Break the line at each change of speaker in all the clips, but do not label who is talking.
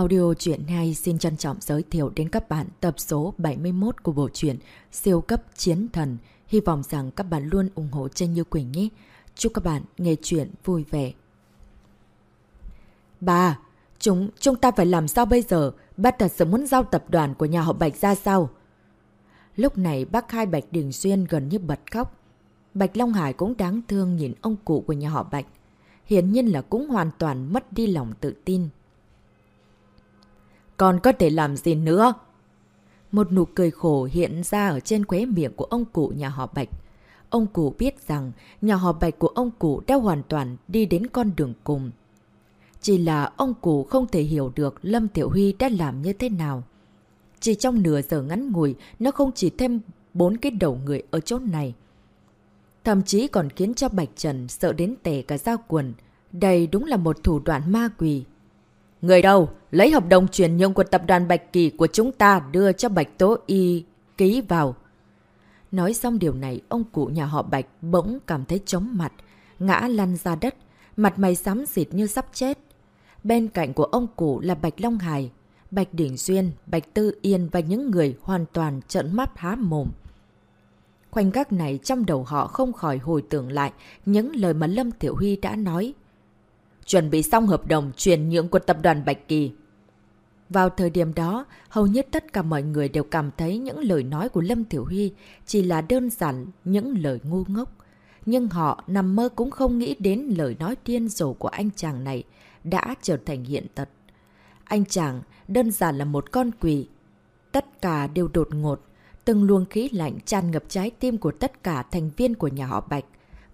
Audio truyện hay xin trân trọng giới thiệu đến các bạn tập số 71 của bộ truyện Siêu cấp chiến thần. Hy vọng rằng các bạn luôn ủng hộ chân Như Quỳnh nhé. Chúc các bạn nghe truyện vui vẻ. Bà, chúng chúng ta phải làm sao bây giờ? Bác thật sự muốn giao tập đoàn của nhà họ Bạch ra sao? Lúc này bác hai Bạch Đình Xuyên gần như bật khóc. Bạch Long Hải cũng đáng thương nhìn ông cụ của nhà họ Bạch. Hiển nhiên là cũng hoàn toàn mất đi lòng tự tin. Còn có thể làm gì nữa? Một nụ cười khổ hiện ra ở trên khóe miệng của ông cụ nhà họ Bạch. Ông cụ biết rằng nhà họ Bạch của ông cụ đã hoàn toàn đi đến con đường cùng. Chỉ là ông cụ không thể hiểu được Lâm Tiểu Huy đã làm như thế nào. Chỉ trong nửa giờ ngắn ngủi, nó không chỉ thêm bốn cái đầu người ở chỗ này. Thậm chí còn khiến cho Bạch Trần sợ đến tè cả da quần. Đây đúng là một thủ đoạn ma quỷ. Người đâu? Lấy hợp đồng chuyển nhượng của tập đoàn Bạch Kỳ của chúng ta đưa cho Bạch Tố Y ký vào. Nói xong điều này, ông cụ nhà họ Bạch bỗng cảm thấy chóng mặt, ngã lăn ra đất, mặt mày xám xịt như sắp chết. Bên cạnh của ông cụ là Bạch Long Hải, Bạch Đỉnh Duyên, Bạch Tư Yên và những người hoàn toàn trợn mắt há mồm. Khoảnh khắc này trong đầu họ không khỏi hồi tưởng lại những lời mà Lâm Tiểu Huy đã nói. Chuẩn bị xong hợp đồng chuyển nhượng của tập đoàn Bạch Kỳ. Vào thời điểm đó, hầu như tất cả mọi người đều cảm thấy những lời nói của Lâm Tiểu Huy chỉ là đơn giản những lời ngu ngốc. Nhưng họ nằm mơ cũng không nghĩ đến lời nói điên rồ của anh chàng này đã trở thành hiện thật. Anh chàng đơn giản là một con quỷ. Tất cả đều đột ngột, từng luồng khí lạnh tràn ngập trái tim của tất cả thành viên của nhà họ Bạch.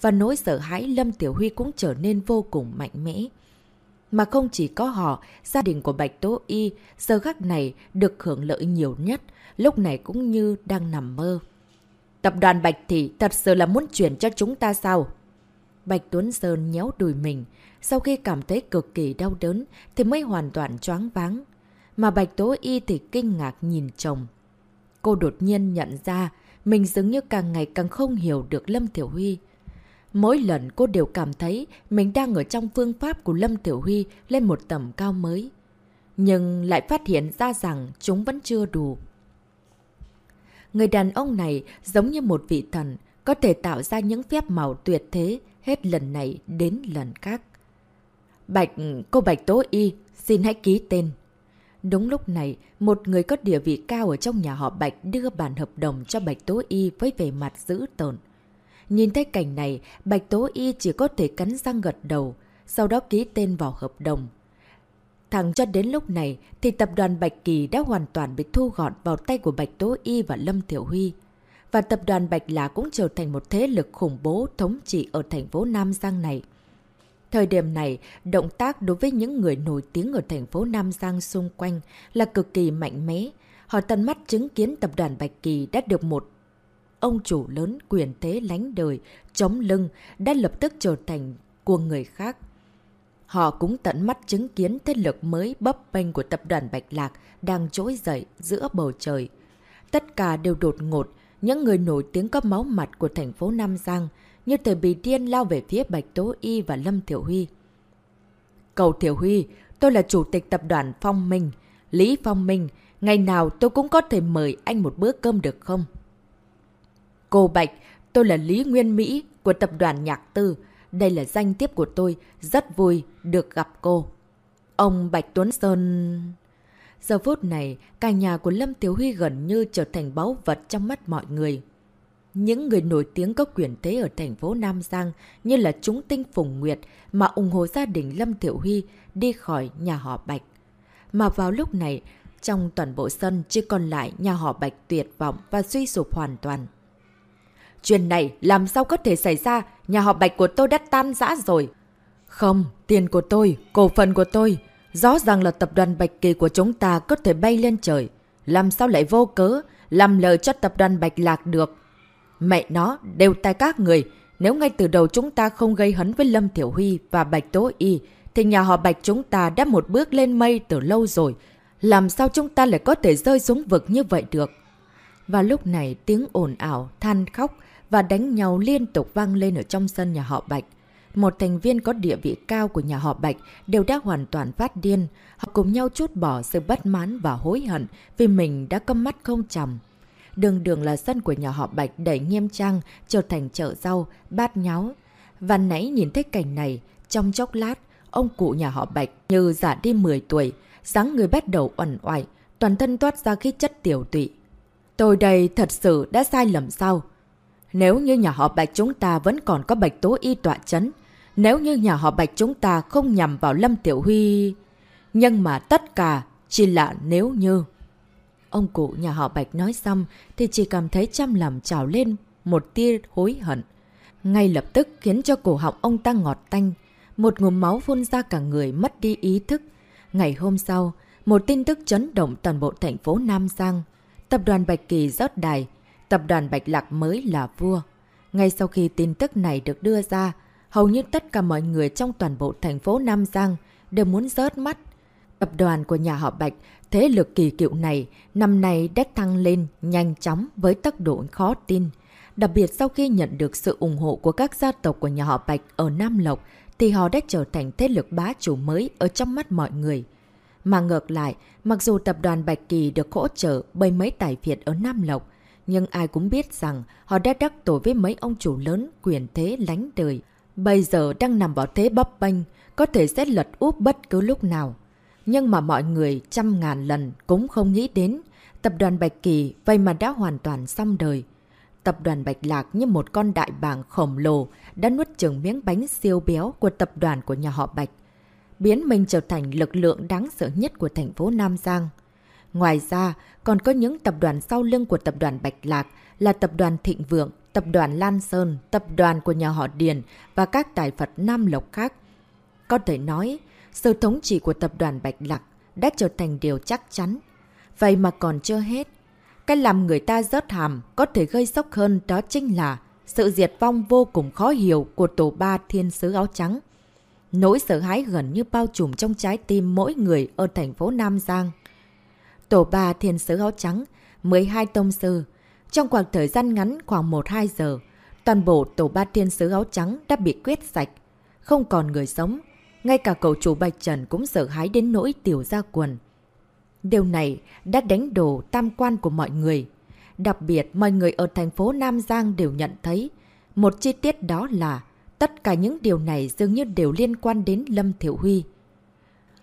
Và nỗi sợ hãi Lâm Tiểu Huy cũng trở nên vô cùng mạnh mẽ. Mà không chỉ có họ, gia đình của Bạch Tố Y giờ khắc này được hưởng lợi nhiều nhất, lúc này cũng như đang nằm mơ. Tập đoàn Bạch Thị thật sự là muốn chuyển cho chúng ta sao? Bạch Tuấn Sơn nhéo đùi mình, sau khi cảm thấy cực kỳ đau đớn thì mới hoàn toàn choáng váng. Mà Bạch Tố Y thì kinh ngạc nhìn chồng. Cô đột nhiên nhận ra mình dường như càng ngày càng không hiểu được Lâm Tiểu Huy. Mỗi lần cô đều cảm thấy mình đang ở trong phương pháp của Lâm Tiểu Huy lên một tầm cao mới. Nhưng lại phát hiện ra rằng chúng vẫn chưa đủ. Người đàn ông này giống như một vị thần, có thể tạo ra những phép màu tuyệt thế hết lần này đến lần khác. Bạch, cô Bạch Tố Y, xin hãy ký tên. Đúng lúc này, một người có địa vị cao ở trong nhà họ Bạch đưa bản hợp đồng cho Bạch Tố Y với vẻ mặt dữ tợn. Nhìn thấy cảnh này, Bạch Tố Y chỉ có thể cắn răng gật đầu, sau đó ký tên vào hợp đồng. Thẳng cho đến lúc này thì tập đoàn Bạch Kỳ đã hoàn toàn bị thu gọn vào tay của Bạch Tố Y và Lâm Tiểu Huy. Và tập đoàn Bạch lá cũng trở thành một thế lực khủng bố thống trị ở thành phố Nam Giang này. Thời điểm này, động tác đối với những người nổi tiếng ở thành phố Nam Giang xung quanh là cực kỳ mạnh mẽ. Họ tận mắt chứng kiến tập đoàn Bạch Kỳ đã được một ông chủ lớn quyền thế lánh đời, chống lưng, đã lập tức trở thành của người khác. Họ cũng tận mắt chứng kiến thế lực mới bấp bênh của tập đoàn Bạch Lạc đang trỗi dậy giữa bầu trời. Tất cả đều đột ngột, những người nổi tiếng có máu mặt của thành phố Nam Giang, như thời bị điên lao về phía Bạch Tố Y và Lâm Thiểu Huy. Cầu Thiểu Huy, tôi là chủ tịch tập đoàn Phong Minh, Lý Phong Minh, ngày nào tôi cũng có thể mời anh một bữa cơm được không? Cô Bạch, tôi là Lý Nguyên Mỹ của tập đoàn Nhạc Tư. Đây là danh tiếp của tôi, rất vui được gặp cô. Ông Bạch Tuấn Sơn... Giờ phút này, cả nhà của Lâm Tiếu Huy gần như trở thành báu vật trong mắt mọi người. Những người nổi tiếng có quyền thế ở thành phố Nam Giang như là chúng tinh Phùng Nguyệt mà ủng hộ gia đình Lâm Tiểu Huy đi khỏi nhà họ Bạch. Mà vào lúc này, trong toàn bộ sân chỉ còn lại nhà họ Bạch tuyệt vọng và suy sụp hoàn toàn. Chuyện này làm sao có thể xảy ra, nhà họ Bạch của tôi đã tan rã rồi. Không, tiền của tôi, cổ phần của tôi, rõ ràng là tập đoàn Bạch Kỳ của chúng ta có thể bay lên trời. Làm sao lại vô cớ, làm lời cho tập đoàn Bạch Lạc được. Mẹ nó, đều tại các người. Nếu ngay từ đầu chúng ta không gây hấn với Lâm Thiểu Huy và Bạch Tố Y, thì nhà họ Bạch chúng ta đã một bước lên mây từ lâu rồi. Làm sao chúng ta lại có thể rơi xuống vực như vậy được? Và lúc này tiếng ồn ảo, than khóc và đánh nhau liên tục vang lên ở trong sân nhà họ Bạch. một thành viên có địa vị cao của nhà họ Bạch đều đã hoàn toàn phát điên. Họ cùng nhau chút bỏ sự bất mãn và hối hận vì mình đã câm mắt không chầm Đường đường là sân của nhà họ Bạch đẩy nghiêm trang, trở thành chợ rau, bát nháo. Và nãy nhìn thấy cảnh này, trong chốc lát, ông cụ nhà họ Bạch như giả đi 10 tuổi, dáng người bắt đầu uẩn oải, toàn thân toát ra khí chất tiểu tụy. Tôi đây thật sự đã sai lầm sao? Nếu như nhà họ Bạch chúng ta vẫn còn có Bạch Tố Y tọa chấn, nếu như nhà họ Bạch chúng ta không nhằm vào Lâm Tiểu Huy... Nhưng mà tất cả chỉ là nếu như... Ông cụ nhà họ Bạch nói xong thì chỉ cảm thấy chăm lòng trào lên một tia hối hận. Ngay lập tức khiến cho cổ họng ông ta ngọt tanh, một ngụm máu phun ra cả người mất đi ý thức. Ngày hôm sau, một tin tức chấn động toàn bộ thành phố Nam Giang. Tập đoàn Bạch Kỳ rớt đài, tập đoàn Bạch Lạc mới là vua. Ngay sau khi tin tức này được đưa ra, hầu như tất cả mọi người trong toàn bộ thành phố Nam Giang đều muốn rớt mắt. Tập đoàn của nhà họ Bạch, thế lực kỳ cựu này, năm nay đã thăng lên nhanh chóng với tốc độ khó tin. Đặc biệt sau khi nhận được sự ủng hộ của các gia tộc của nhà họ Bạch ở Nam Lộc, thì họ đã trở thành thế lực bá chủ mới ở trong mắt mọi người. Mà ngược lại, mặc dù tập đoàn Bạch Kỳ được hỗ trợ bởi mấy tài phiệt ở Nam Lộc, nhưng ai cũng biết rằng họ đã đắc tội với mấy ông chủ lớn quyền thế lánh đời. Bây giờ đang nằm vào thế bấp bênh, có thể sẽ lật úp bất cứ lúc nào. Nhưng mà mọi người trăm ngàn lần cũng không nghĩ đến, tập đoàn Bạch Kỳ vậy mà đã hoàn toàn xong đời. Tập đoàn Bạch Lạc như một con đại bàng khổng lồ đã nuốt chừng miếng bánh siêu béo của tập đoàn của nhà họ Bạch, biến mình trở thành lực lượng đáng sợ nhất của thành phố Nam Giang. Ngoài ra, còn có những tập đoàn sau lưng của tập đoàn Bạch Lạc là tập đoàn Thịnh Vượng, tập đoàn Lan Sơn, tập đoàn của nhà họ Điền và các tài Phật Nam Lộc khác. Có thể nói, sự thống trị của tập đoàn Bạch Lạc đã trở thành điều chắc chắn. Vậy mà còn chưa hết. Cái làm người ta rớt hàm có thể gây sốc hơn đó chính là sự diệt vong vô cùng khó hiểu của tổ ba thiên sứ áo trắng. Nỗi sợ hãi gần như bao trùm trong trái tim mỗi người ở thành phố Nam Giang. Tổ ba thiên sứ áo trắng, 12 tông sư. Trong khoảng thời gian ngắn khoảng 1-2 giờ, toàn bộ tổ ba thiên sứ áo trắng đã bị quyết sạch. Không còn người sống. Ngay cả cậu chủ Bạch Trần cũng sợ hãi đến nỗi tiểu ra quần. Điều này đã đánh đổ tam quan của mọi người. Đặc biệt, mọi người ở thành phố Nam Giang đều nhận thấy một chi tiết đó là tất cả những điều này dường như đều liên quan đến Lâm Thiểu Huy.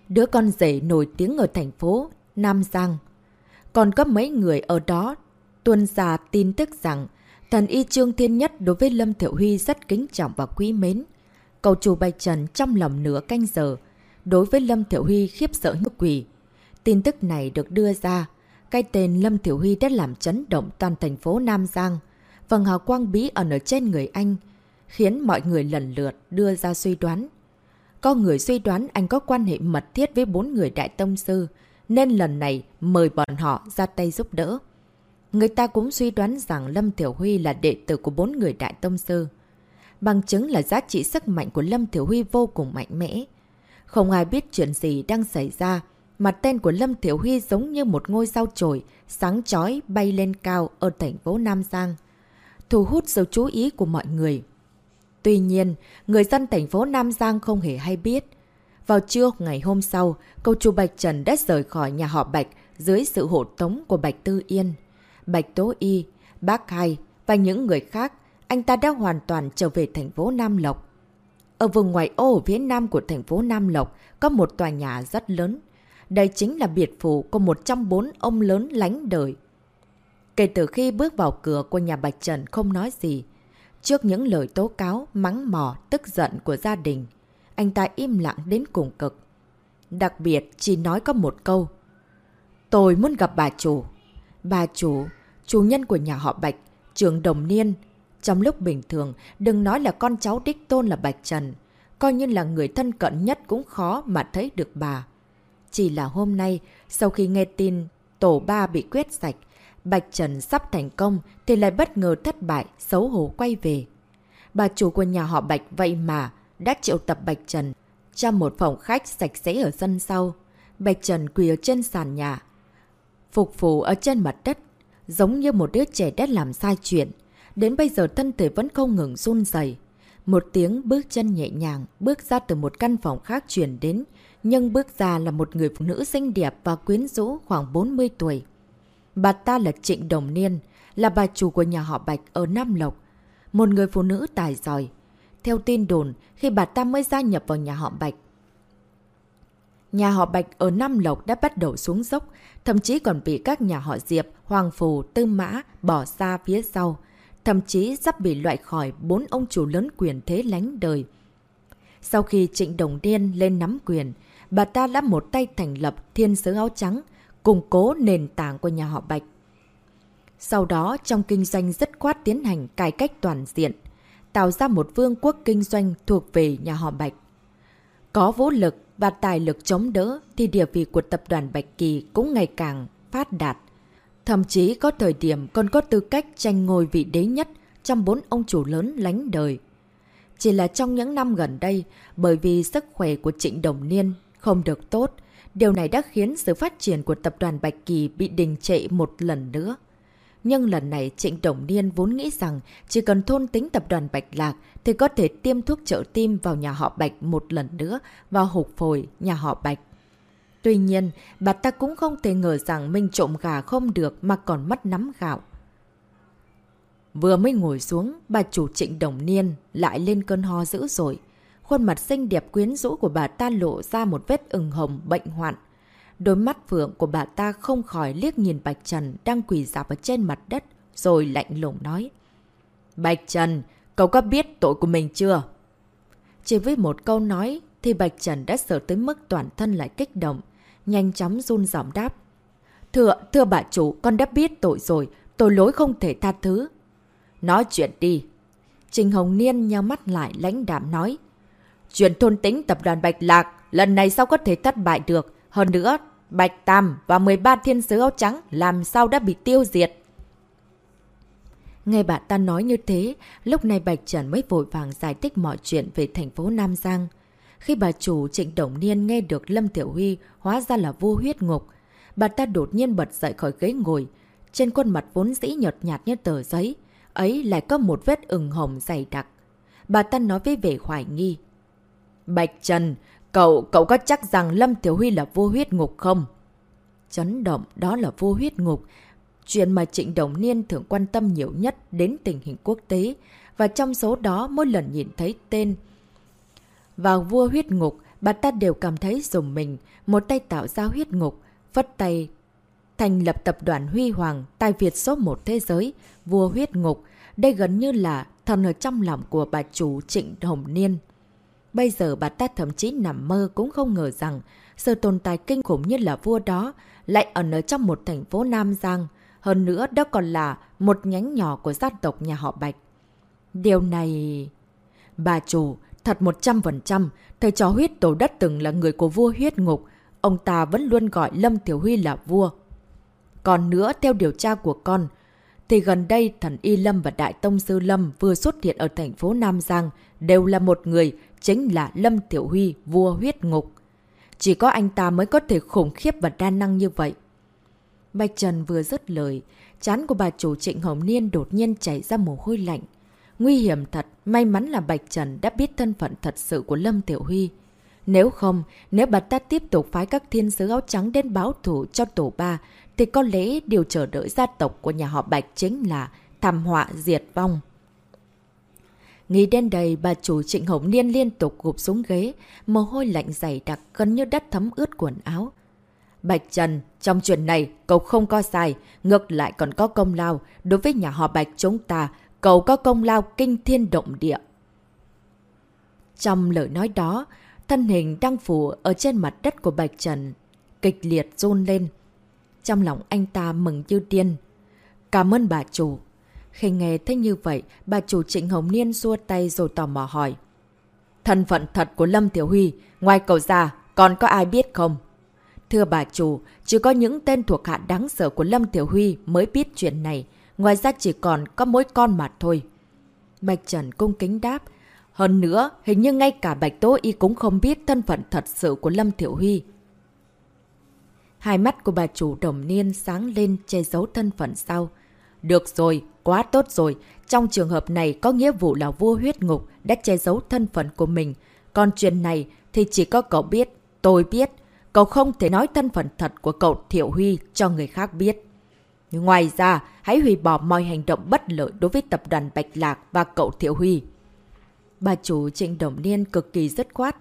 Đứa con rể nổi tiếng ở thành phố Nam Giang. Còn có mấy người ở đó tuân ra tin tức rằng thần y Trương Thiên Nhất đối với Lâm Thiệu Huy rất kính trọng và quý mến. Cầu chủ Bạch Trần trong lòng nửa canh giờ, đối với Lâm Thiệu Huy khiếp sợ như quỷ. Tin tức này được đưa ra, cái tên Lâm Thiểu Huy đã làm chấn động toàn thành phố Nam Giang. Vầng hào quang bí ẩn ở trên người anh, khiến mọi người lần lượt đưa ra suy đoán. Có người suy đoán anh có quan hệ mật thiết với bốn người đại tông sư, nên lần này mời bọn họ ra tay giúp đỡ. Người ta cũng suy đoán rằng Lâm Thiểu Huy là đệ tử của bốn người đại tông sư. Bằng chứng là giá trị sức mạnh của Lâm Thiểu Huy vô cùng mạnh mẽ. Không ai biết chuyện gì đang xảy ra, mà tên của Lâm Thiểu Huy giống như một ngôi sao trổi, sáng chói bay lên cao ở thành phố Nam Giang. Thu hút sự chú ý của mọi người. Tuy nhiên, người dân thành phố Nam Giang không hề hay biết. Vào trưa ngày hôm sau, cầu chủ Bạch Trần đã rời khỏi nhà họ Bạch dưới sự hộ tống của Bạch Tư Yên. Bạch Tố Y, Bác Hai và những người khác, anh ta đã hoàn toàn trở về thành phố Nam Lộc. Ở vùng ngoại ô phía nam của thành phố Nam Lộc có một tòa nhà rất lớn. Đây chính là biệt phủ của một trong bốn ông lớn lánh đời. Kể từ khi bước vào cửa của nhà Bạch Trần không nói gì, trước những lời tố cáo, mắng mỏ, tức giận của gia đình, anh ta im lặng đến cùng cực. Đặc biệt chỉ nói có một câu. Tôi muốn gặp bà chủ. Bà chủ, chủ nhân của nhà họ Bạch, trường đồng niên. Trong lúc bình thường, đừng nói là con cháu đích tôn là Bạch Trần. Coi như là người thân cận nhất cũng khó mà thấy được bà. Chỉ là hôm nay, sau khi nghe tin tổ ba bị quyết sạch, Bạch Trần sắp thành công thì lại bất ngờ thất bại, xấu hổ quay về. Bà chủ của nhà họ Bạch vậy mà đã triệu tập Bạch Trần trong một phòng khách sạch sẽ ở sân sau. Bạch Trần quỳ ở trên sàn nhà, phục vụ ở trên mặt đất, giống như một đứa trẻ đã làm sai chuyện. Đến bây giờ thân thể vẫn không ngừng run dày. Một tiếng bước chân nhẹ nhàng, bước ra từ một căn phòng khác chuyển đến, nhưng bước ra là một người phụ nữ xinh đẹp và quyến rũ khoảng 40 tuổi. Bà ta là Trịnh Đồng Niên, là bà chủ của nhà họ Bạch ở Nam Lộc. Một người phụ nữ tài giỏi. Theo tin đồn, khi bà ta mới gia nhập vào nhà họ Bạch, nhà họ Bạch ở Nam Lộc đã bắt đầu xuống dốc, thậm chí còn bị các nhà họ Diệp, Hoàng Phù, Tư Mã bỏ xa phía sau. Thậm chí sắp bị loại khỏi bốn ông chủ lớn quyền thế lánh đời. Sau khi Trịnh Đồng Điên lên nắm quyền, bà ta đã một tay thành lập thiên sứ áo trắng, củng cố nền tảng của nhà họ Bạch. Sau đó, trong kinh doanh rất khoát tiến hành cải cách toàn diện, tạo ra một vương quốc kinh doanh thuộc về nhà họ Bạch. Có vũ lực và tài lực chống đỡ thì địa vị của tập đoàn Bạch Kỳ cũng ngày càng phát đạt. Thậm chí có thời điểm còn có tư cách tranh ngôi vị đế nhất trong bốn ông chủ lớn lánh đời. Chỉ là trong những năm gần đây, bởi vì sức khỏe của Trịnh Đồng Niên không được tốt, điều này đã khiến sự phát triển của tập đoàn Bạch Kỳ bị đình trệ một lần nữa. Nhưng lần này Trịnh Đồng Niên vốn nghĩ rằng chỉ cần thôn tính tập đoàn Bạch Lạc thì có thể tiêm thuốc trợ tim vào nhà họ Bạch một lần nữa và hụt phổi nhà họ Bạch. Tuy nhiên, bà ta cũng không thể ngờ rằng mình trộm gà không được mà còn mất nắm gạo. Vừa mới ngồi xuống, bà chủ trịnh đồng niên lại lên cơn ho dữ rồi Khuôn mặt xinh đẹp quyến rũ của bà ta lộ ra một vết ửng hồng bệnh hoạn. Đôi mắt phượng của bà ta không khỏi liếc nhìn Bạch Trần đang quỳ dạp ở trên mặt đất, rồi lạnh lùng nói. Bạch Trần, cậu có biết tội của mình chưa? Chỉ với một câu nói thì Bạch Trần đã sợ tới mức toàn thân lại kích động, nhanh chóng run giọng đáp. Thưa, thưa bà chủ, con đã biết tội rồi, tội lỗi không thể tha thứ. Nói chuyện đi. Trình Hồng Niên nhau mắt lại lãnh đạm nói. Chuyện thôn tính tập đoàn Bạch Lạc, lần này sao có thể thất bại được? Hơn nữa, Bạch Tam và 13 thiên sứ áo trắng làm sao đã bị tiêu diệt? Nghe bà ta nói như thế, lúc này Bạch Trần mới vội vàng giải thích mọi chuyện về thành phố Nam Giang. Khi bà chủ Trịnh Đồng Niên nghe được Lâm Tiểu Huy hóa ra là vua huyết ngục, bà ta đột nhiên bật dậy khỏi ghế ngồi. Trên khuôn mặt vốn dĩ nhợt nhạt như tờ giấy, ấy lại có một vết ửng hồng dày đặc. Bà ta nói với vẻ hoài nghi. Bạch Trần, cậu, cậu có chắc rằng Lâm Tiểu Huy là vua huyết ngục không? Chấn động, đó là vua huyết ngục. Chuyện mà Trịnh Đồng Niên thường quan tâm nhiều nhất đến tình hình quốc tế. Và trong số đó, mỗi lần nhìn thấy tên vào vua huyết ngục, bà ta đều cảm thấy dùng mình, một tay tạo ra huyết ngục, vất tay thành lập tập đoàn Huy Hoàng, tài Việt số một thế giới, vua huyết ngục. Đây gần như là thần ở trong lòng của bà chủ Trịnh Hồng Niên. Bây giờ bà ta thậm chí nằm mơ cũng không ngờ rằng sự tồn tại kinh khủng như là vua đó lại ẩn ở trong một thành phố Nam Giang. Hơn nữa đó còn là một nhánh nhỏ của gia tộc nhà họ Bạch. Điều này... Bà chủ, Thật 100%, thầy chó huyết tổ đất từng là người của vua huyết ngục. Ông ta vẫn luôn gọi Lâm Tiểu Huy là vua. Còn nữa, theo điều tra của con, thì gần đây thần Y Lâm và Đại Tông Sư Lâm vừa xuất hiện ở thành phố Nam Giang đều là một người, chính là Lâm Tiểu Huy, vua huyết ngục. Chỉ có anh ta mới có thể khủng khiếp và đa năng như vậy. Bạch Trần vừa dứt lời, chán của bà chủ Trịnh Hồng Niên đột nhiên chảy ra mồ hôi lạnh. Nguy hiểm thật, may mắn là Bạch Trần đã biết thân phận thật sự của Lâm Tiểu Huy. Nếu không, nếu bà ta tiếp tục phái các thiên sứ áo trắng đến báo thủ cho tổ ba, thì có lẽ điều chờ đợi gia tộc của nhà họ Bạch chính là thảm họa diệt vong. Nghĩ đến đây, bà chủ Trịnh Hồng Niên liên tục gục xuống ghế, mồ hôi lạnh dày đặc gần như đất thấm ướt quần áo. Bạch Trần, trong chuyện này, cậu không có sai, ngược lại còn có công lao. Đối với nhà họ Bạch chúng ta, cậu có công lao kinh thiên động địa. Trong lời nói đó, thân hình đang phủ ở trên mặt đất của Bạch Trần, kịch liệt run lên. Trong lòng anh ta mừng như điên. Cảm ơn bà chủ. Khi nghe thấy như vậy, bà chủ Trịnh Hồng Niên xua tay rồi tò mò hỏi. Thân phận thật của Lâm Tiểu Huy, ngoài cậu già, còn có ai biết không? Thưa bà chủ, chỉ có những tên thuộc hạ đáng sợ của Lâm Tiểu Huy mới biết chuyện này. Ngoài ra chỉ còn có mỗi con mà thôi. Bạch Trần cung kính đáp. Hơn nữa, hình như ngay cả Bạch Tố Y cũng không biết thân phận thật sự của Lâm Thiểu Huy. Hai mắt của bà chủ đồng niên sáng lên che giấu thân phận sau. Được rồi, quá tốt rồi. Trong trường hợp này có nghĩa vụ là vua huyết ngục đã che giấu thân phận của mình. Còn chuyện này thì chỉ có cậu biết, tôi biết. Cậu không thể nói thân phận thật của cậu Thiệu Huy cho người khác biết. Ngoài ra, hãy hủy bỏ mọi hành động bất lợi đối với tập đoàn Bạch Lạc và cậu Thiệu Huy. Bà chủ Trịnh Đồng Niên cực kỳ dứt khoát.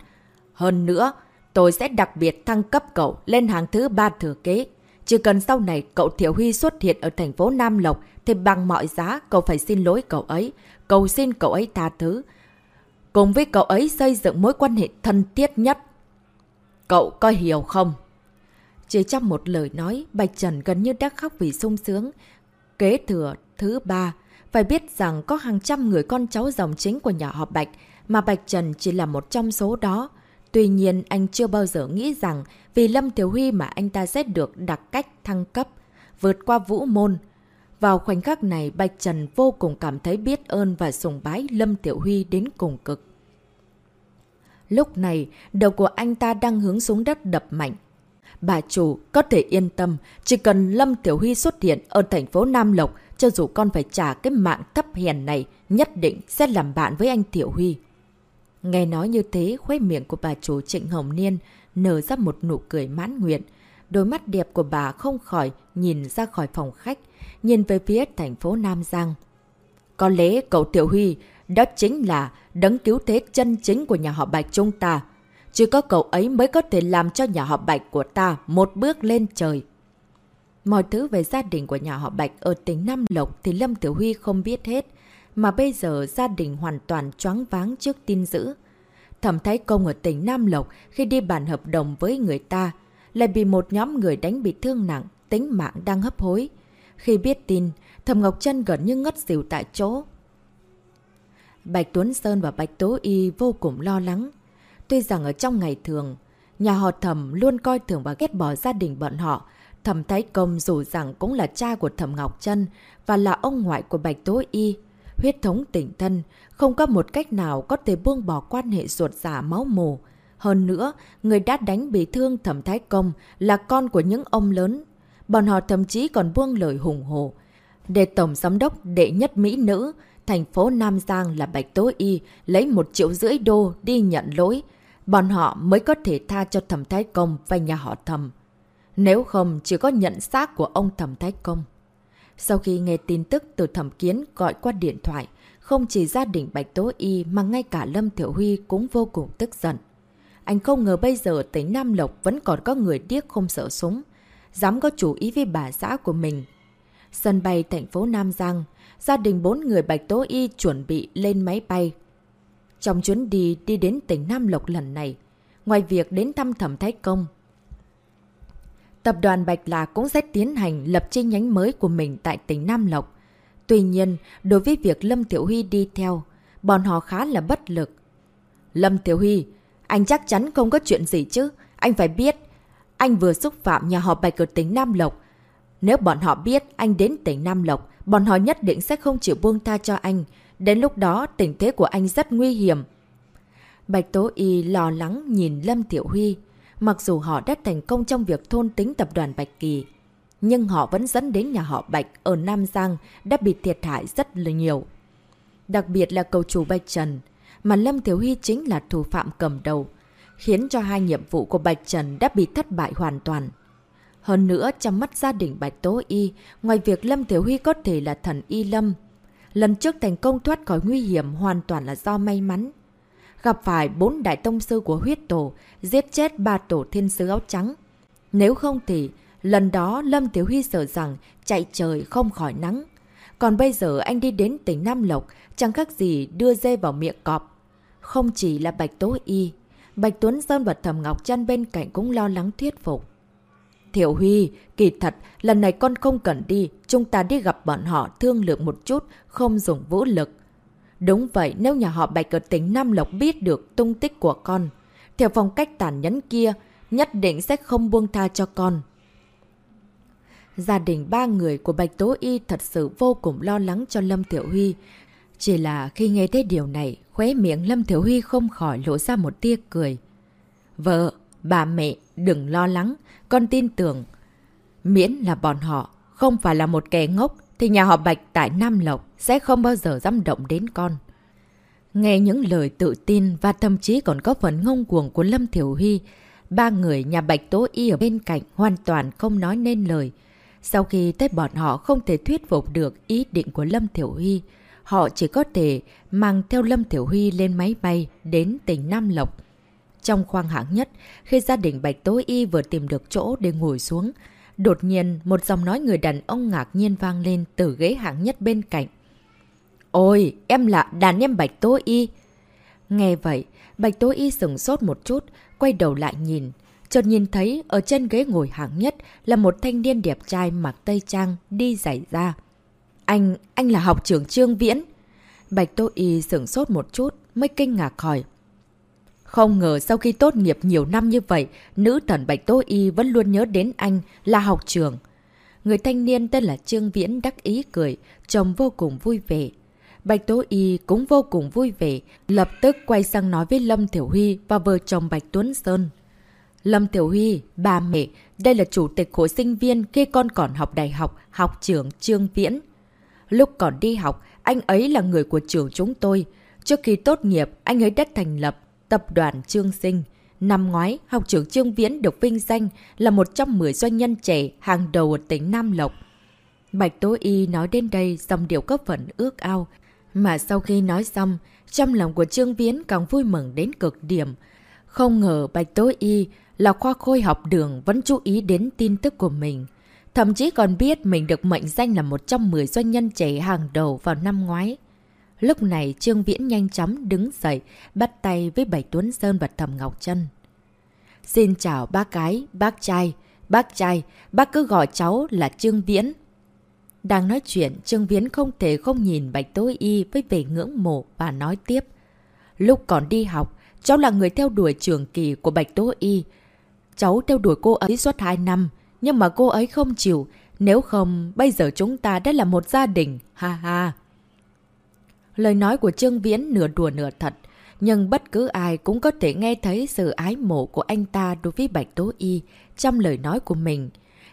Hơn nữa, tôi sẽ đặc biệt thăng cấp cậu lên hàng thứ ba thừa kế. Chỉ cần sau này cậu Thiệu Huy xuất hiện ở thành phố Nam Lộc thì bằng mọi giá cậu phải xin lỗi cậu ấy, cầu xin cậu ấy tha thứ. Cùng với cậu ấy xây dựng mối quan hệ thân thiết nhất. Cậu có hiểu không? Chỉ trong một lời nói, Bạch Trần gần như đã khóc vì sung sướng. Kế thừa thứ ba, phải biết rằng có hàng trăm người con cháu dòng chính của nhà họ Bạch, mà Bạch Trần chỉ là một trong số đó. Tuy nhiên, anh chưa bao giờ nghĩ rằng vì Lâm thiếu Huy mà anh ta sẽ được đặc cách thăng cấp, vượt qua vũ môn. Vào khoảnh khắc này, Bạch Trần vô cùng cảm thấy biết ơn và sùng bái Lâm Tiểu Huy đến cùng cực. Lúc này, đầu của anh ta đang hướng xuống đất đập mạnh. Bà chủ có thể yên tâm, chỉ cần Lâm Tiểu Huy xuất hiện ở thành phố Nam Lộc, cho dù con phải trả cái mạng thấp hèn này, nhất định sẽ làm bạn với anh Tiểu Huy. Nghe nói như thế, khuấy miệng của bà chủ Trịnh Hồng Niên nở ra một nụ cười mãn nguyện. Đôi mắt đẹp của bà không khỏi nhìn ra khỏi phòng khách, nhìn về phía thành phố Nam Giang. Có lẽ cậu Tiểu Huy đó chính là đấng cứu thế chân chính của nhà họ Bạch chúng ta. Chỉ có cậu ấy mới có thể làm cho nhà họ Bạch của ta một bước lên trời. Mọi thứ về gia đình của nhà họ Bạch ở tỉnh Nam Lộc thì Lâm Tiểu Huy không biết hết. Mà bây giờ gia đình hoàn toàn choáng váng trước tin dữ. Thẩm Thái Công ở tỉnh Nam Lộc khi đi bàn hợp đồng với người ta lại bị một nhóm người đánh bị thương nặng, tính mạng đang hấp hối. Khi biết tin, Thẩm Ngọc Trân gần như ngất xỉu tại chỗ. Bạch Tuấn Sơn và Bạch Tố Y vô cùng lo lắng. Tuy rằng ở trong ngày thường, nhà họ thẩm luôn coi thường và ghét bỏ gia đình bọn họ. Thẩm Thái Công dù rằng cũng là cha của Thẩm Ngọc Trân và là ông ngoại của Bạch Tố Y. Huyết thống tỉnh thân, không có một cách nào có thể buông bỏ quan hệ ruột giả máu mù. Hơn nữa, người đã đánh bị thương Thẩm Thái Công là con của những ông lớn. Bọn họ thậm chí còn buông lời hùng hồ. Để Tổng Giám đốc đệ nhất Mỹ nữ, thành phố Nam Giang là Bạch Tố Y lấy một triệu rưỡi đô đi nhận lỗi, bọn họ mới có thể tha cho thẩm thái công và nhà họ thẩm. Nếu không, chỉ có nhận xác của ông thẩm thái công. Sau khi nghe tin tức từ thẩm kiến gọi qua điện thoại, không chỉ gia đình Bạch Tố Y mà ngay cả Lâm Thiểu Huy cũng vô cùng tức giận. Anh không ngờ bây giờ tỉnh Nam Lộc vẫn còn có người điếc không sợ súng, dám có chủ ý với bà xã của mình. Sân bay thành phố Nam Giang, gia đình bốn người Bạch Tố Y chuẩn bị lên máy bay. Trong chuyến đi đi đến tỉnh Nam Lộc lần này, ngoài việc đến thăm thẩm Thái Công, tập đoàn Bạch Lạc cũng sẽ tiến hành lập chi nhánh mới của mình tại tỉnh Nam Lộc. Tuy nhiên, đối với việc Lâm Tiểu Huy đi theo, bọn họ khá là bất lực. Lâm Tiểu Huy, anh chắc chắn không có chuyện gì chứ. Anh phải biết, anh vừa xúc phạm nhà họ Bạch ở tỉnh Nam Lộc. Nếu bọn họ biết anh đến tỉnh Nam Lộc, bọn họ nhất định sẽ không chịu buông tha cho anh. Đến lúc đó, tình thế của anh rất nguy hiểm. Bạch Tố Y lo lắng nhìn Lâm Tiểu Huy. Mặc dù họ đã thành công trong việc thôn tính tập đoàn Bạch Kỳ, nhưng họ vẫn dẫn đến nhà họ Bạch ở Nam Giang đã bị thiệt hại rất là nhiều. Đặc biệt là cầu chủ Bạch Trần, mà Lâm thiếu Huy chính là thủ phạm cầm đầu, khiến cho hai nhiệm vụ của Bạch Trần đã bị thất bại hoàn toàn. Hơn nữa, trong mắt gia đình Bạch Tố Y, ngoài việc Lâm thiếu Huy có thể là thần Y Lâm, lần trước thành công thoát khỏi nguy hiểm hoàn toàn là do may mắn. Gặp phải bốn đại tông sư của huyết tổ, giết chết ba tổ thiên sứ áo trắng. Nếu không thì, lần đó Lâm Tiểu Huy sợ rằng chạy trời không khỏi nắng. Còn bây giờ anh đi đến tỉnh Nam Lộc, chẳng khác gì đưa dê vào miệng cọp. Không chỉ là Bạch Tố Y, Bạch Tuấn Sơn và Thầm Ngọc Trân bên cạnh cũng lo lắng thuyết phục. Thiểu Huy, kỳ thật, lần này con không cần đi, chúng ta đi gặp bọn họ thương lượng một chút, không dùng vũ lực. Đúng vậy, nếu nhà họ Bạch ở tỉnh Nam Lộc biết được tung tích của con, theo phong cách tàn nhẫn kia, nhất định sẽ không buông tha cho con. Gia đình ba người của Bạch Tố Y thật sự vô cùng lo lắng cho Lâm thiệu Huy. Chỉ là khi nghe thấy điều này, khóe miệng Lâm Thiểu Huy không khỏi lộ ra một tia cười. Vợ, bà mẹ, đừng lo lắng, con tin tưởng. Miễn là bọn họ không phải là một kẻ ngốc thì nhà họ Bạch tại Nam Lộc sẽ không bao giờ dám động đến con. Nghe những lời tự tin và thậm chí còn có phần ngông cuồng của Lâm Thiểu Huy, ba người nhà Bạch Tố Y ở bên cạnh hoàn toàn không nói nên lời. Sau khi tới bọn họ không thể thuyết phục được ý định của Lâm Thiểu Huy, họ chỉ có thể mang theo Lâm Thiểu Huy lên máy bay đến tỉnh Nam Lộc. Trong khoang hạng nhất, khi gia đình Bạch Tố Y vừa tìm được chỗ để ngồi xuống, đột nhiên một dòng nói người đàn ông ngạc nhiên vang lên từ ghế hạng nhất bên cạnh. Ôi, em là đàn em Bạch Tố Y. Nghe vậy, Bạch Tố Y sừng sốt một chút, quay đầu lại nhìn. Chợt nhìn thấy ở trên ghế ngồi hạng nhất là một thanh niên đẹp trai mặc tây trang đi giải ra. Anh, anh là học trưởng Trương Viễn. Bạch tô Y sửng sốt một chút mới kinh ngạc hỏi. Không ngờ sau khi tốt nghiệp nhiều năm như vậy, nữ thần Bạch tô Y vẫn luôn nhớ đến anh là học trưởng. Người thanh niên tên là Trương Viễn đắc ý cười, chồng vô cùng vui vẻ. Bạch Tố Y cũng vô cùng vui vẻ, lập tức quay sang nói với Lâm Thiểu Huy và vợ chồng Bạch Tuấn Sơn. Lâm Tiểu Huy, bà mẹ, đây là chủ tịch hội sinh viên khi con còn học đại học, học trưởng Trương Viễn. Lúc còn đi học, anh ấy là người của trường chúng tôi. Trước khi tốt nghiệp, anh ấy đã thành lập tập đoàn Trương Sinh. Năm ngoái, học trưởng Trương Viễn được vinh danh là một trong 10 doanh nhân trẻ hàng đầu ở tỉnh Nam Lộc. Bạch Tố Y nói đến đây dòng điệu cấp phần ước ao. Mà sau khi nói xong, trong lòng của Trương Viễn càng vui mừng đến cực điểm. Không ngờ Bạch Tố Y là khoa khôi học đường vẫn chú ý đến tin tức của mình. Thậm chí còn biết mình được mệnh danh là một trong 10 doanh nhân trẻ hàng đầu vào năm ngoái. Lúc này Trương Viễn nhanh chóng đứng dậy, bắt tay với Bảy Tuấn Sơn và Thầm Ngọc Trân. Xin chào bác gái, bác trai, bác trai, bác cứ gọi cháu là Trương Viễn. Đang nói chuyện, Trương Viễn không thể không nhìn Bạch tối Y với vẻ ngưỡng mộ và nói tiếp. Lúc còn đi học, cháu là người theo đuổi trường kỳ của Bạch Tố Y. Cháu theo đuổi cô ấy suốt 2 năm, nhưng mà cô ấy không chịu. Nếu không, bây giờ chúng ta đã là một gia đình, ha ha. Lời nói của Trương Viễn nửa đùa nửa thật, nhưng bất cứ ai cũng có thể nghe thấy sự ái mộ của anh ta đối với Bạch Tố Y trong lời nói của mình.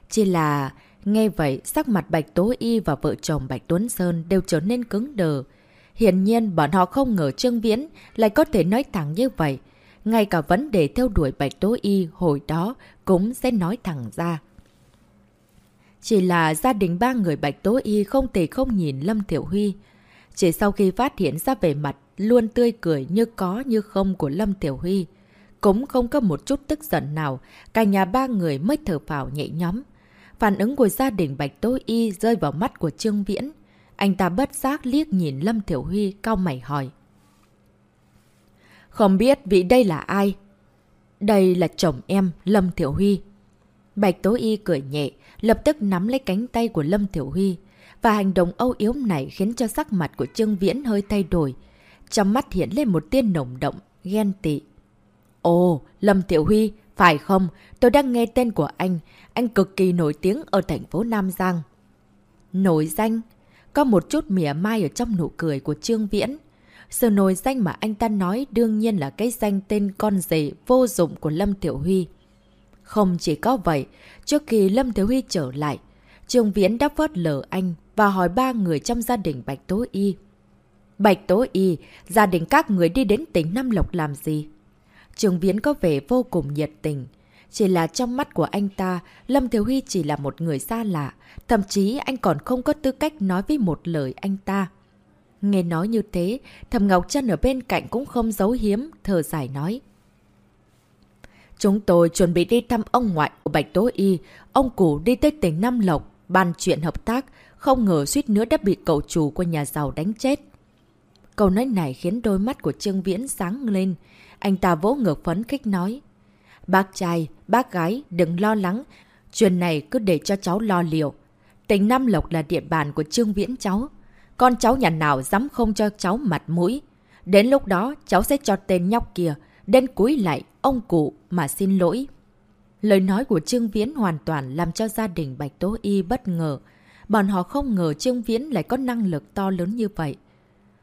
Chỉ là nghe vậy, sắc mặt Bạch Tố Y và vợ chồng Bạch Tuấn Sơn đều trở nên cứng đờ. Hiển nhiên bọn họ không ngờ Trương Viễn lại có thể nói thẳng như vậy. Ngay cả vấn đề theo đuổi Bạch Tố Y hồi đó cũng sẽ nói thẳng ra. Chỉ là gia đình ba người Bạch Tố Y không thể không nhìn Lâm Thiểu Huy. Chỉ sau khi phát hiện ra vẻ mặt luôn tươi cười như có như không của Lâm Tiểu Huy, cũng không có một chút tức giận nào, cả nhà ba người mới thở phào nhẹ nhóm. Phản ứng của gia đình Bạch Tố Y rơi vào mắt của Trương Viễn. Anh ta bất giác liếc nhìn Lâm Tiểu Huy cao mày hỏi. Không biết vị đây là ai? Đây là chồng em, Lâm Tiểu Huy. Bạch Tố Y cười nhẹ, lập tức nắm lấy cánh tay của Lâm Tiểu Huy. Và hành động âu yếu này khiến cho sắc mặt của Trương Viễn hơi thay đổi. Trong mắt hiện lên một tiên nồng động, ghen tị. Ồ, Lâm Tiểu Huy, phải không? Tôi đang nghe tên của anh. Anh cực kỳ nổi tiếng ở thành phố Nam Giang. Nổi danh? Có một chút mỉa mai ở trong nụ cười của Trương Viễn. Sự nổi danh mà anh ta nói đương nhiên là cái danh tên con rể vô dụng của Lâm Tiểu Huy. Không chỉ có vậy, trước khi Lâm thiếu Huy trở lại, Trương Viễn đã vớt lờ anh và hỏi ba người trong gia đình Bạch Tố Y. Bạch Tố Y, gia đình các người đi đến tỉnh Nam Lộc làm gì? Trường Viễn có vẻ vô cùng nhiệt tình. Chỉ là trong mắt của anh ta, Lâm Thiếu Huy chỉ là một người xa lạ. Thậm chí anh còn không có tư cách nói với một lời anh ta. Nghe nói như thế, Thầm Ngọc Trân ở bên cạnh cũng không giấu hiếm, thở dài nói. Chúng tôi chuẩn bị đi thăm ông ngoại của Bạch Tố Y. Ông cụ đi tới tỉnh Nam Lộc, bàn chuyện hợp tác, không ngờ suýt nữa đã bị cậu chủ của nhà giàu đánh chết. Câu nói này khiến đôi mắt của Trương Viễn sáng lên. Anh ta vỗ ngược phấn khích nói. Bác trai, bác gái, đừng lo lắng. Chuyện này cứ để cho cháu lo liệu. Tỉnh Nam Lộc là địa bàn của Trương Viễn cháu. Con cháu nhà nào dám không cho cháu mặt mũi. Đến lúc đó, cháu sẽ cho tên nhóc kia, đến cúi lại, ông cụ mà xin lỗi. Lời nói của Trương Viễn hoàn toàn làm cho gia đình Bạch Tố Y bất ngờ. Bọn họ không ngờ Trương Viễn lại có năng lực to lớn như vậy.